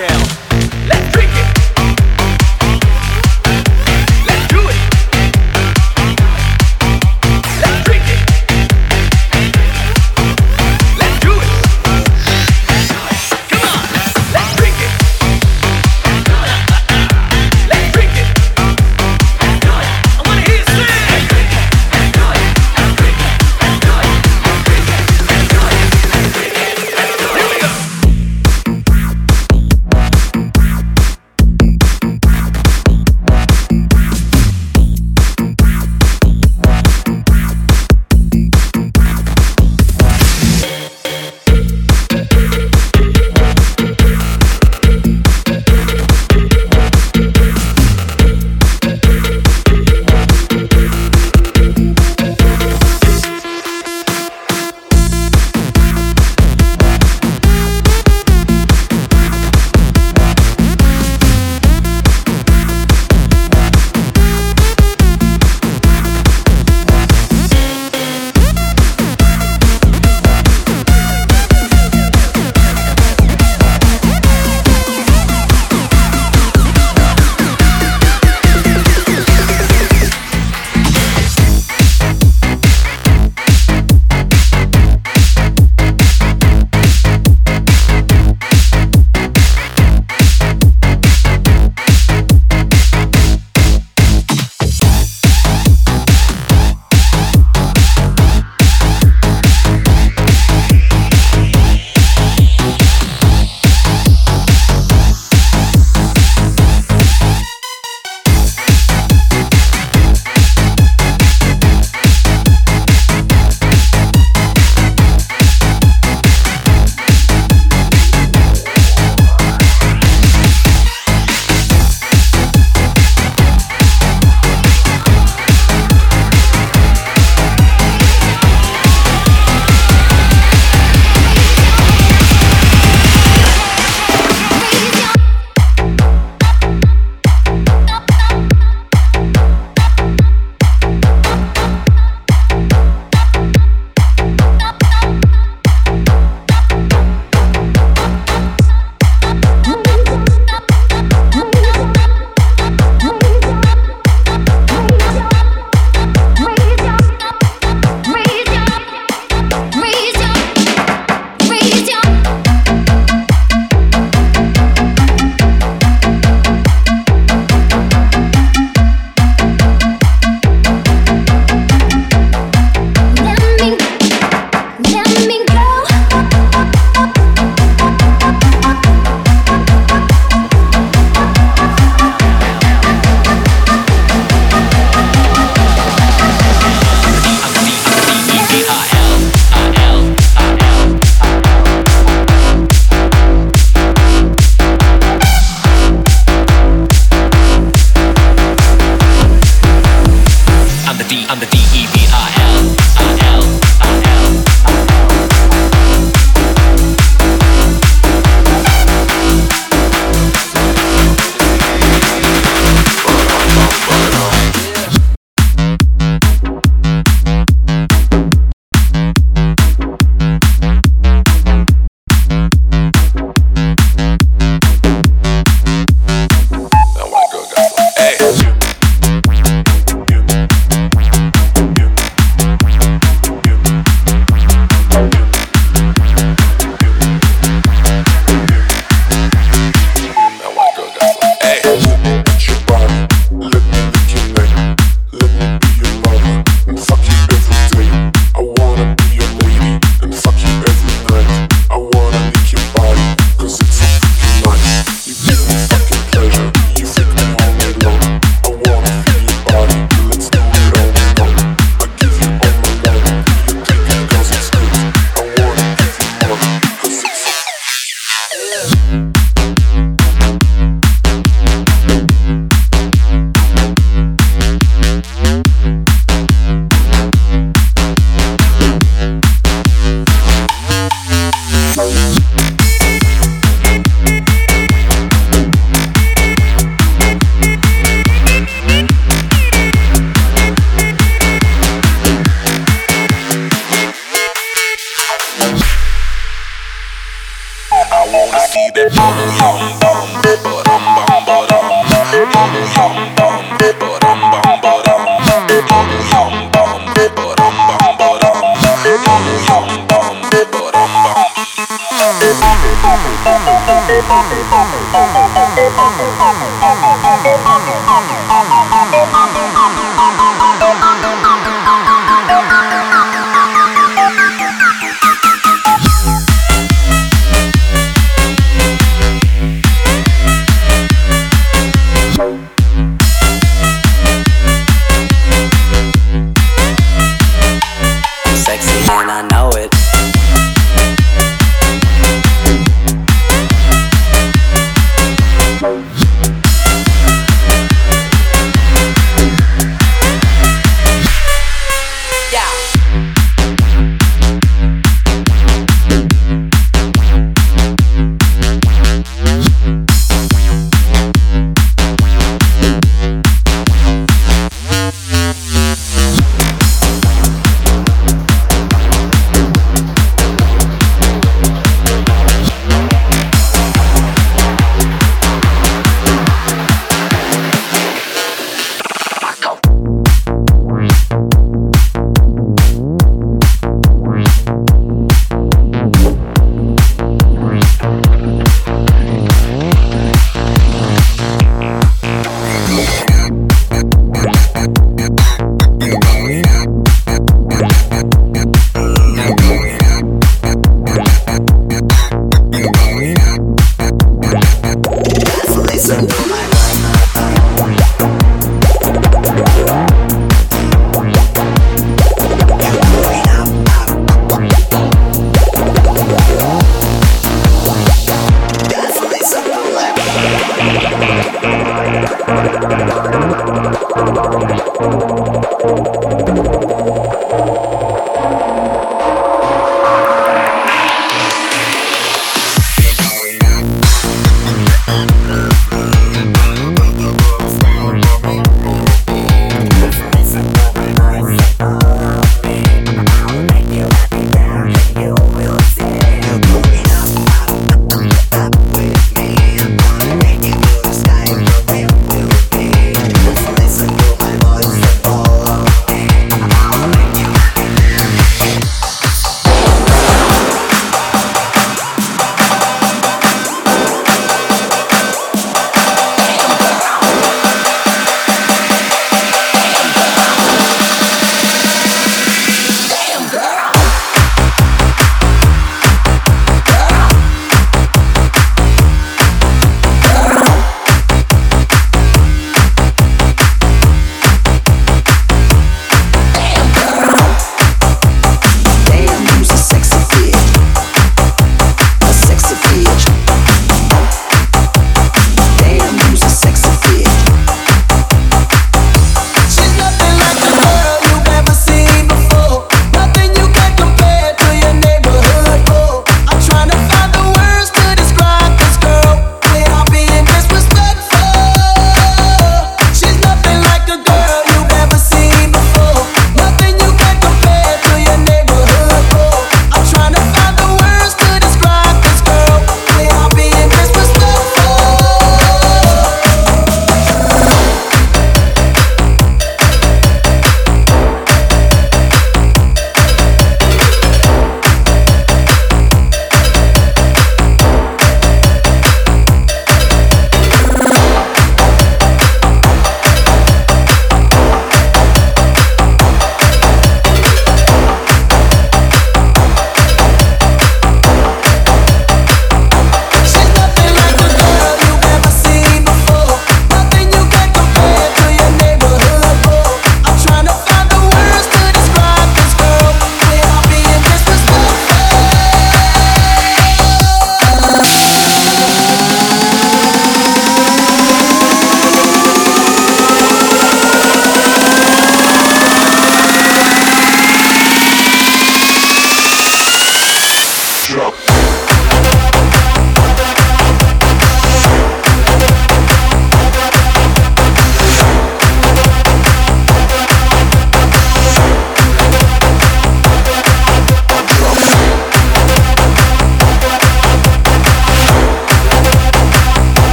Yeah.